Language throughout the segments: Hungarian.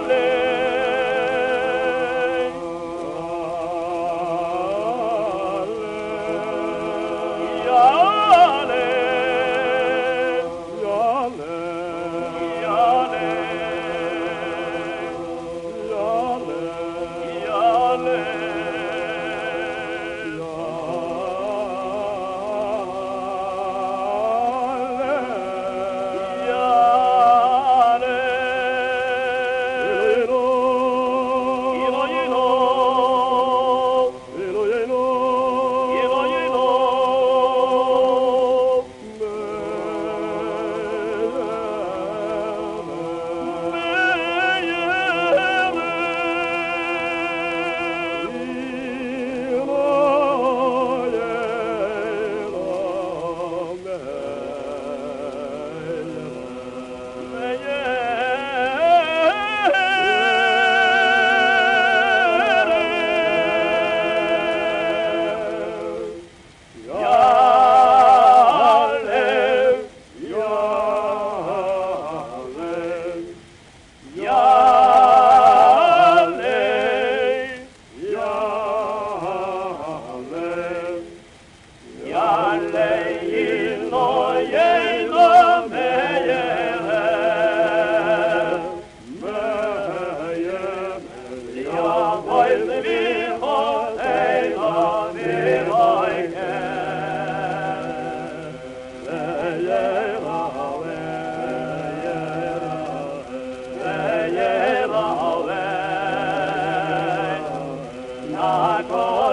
Jerusalem.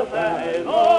Hey, Lord!